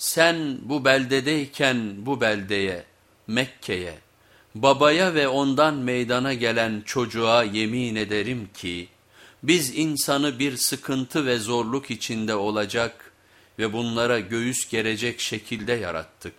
Sen bu beldedeyken bu beldeye, Mekke'ye, babaya ve ondan meydana gelen çocuğa yemin ederim ki, biz insanı bir sıkıntı ve zorluk içinde olacak ve bunlara göğüs gerecek şekilde yarattık.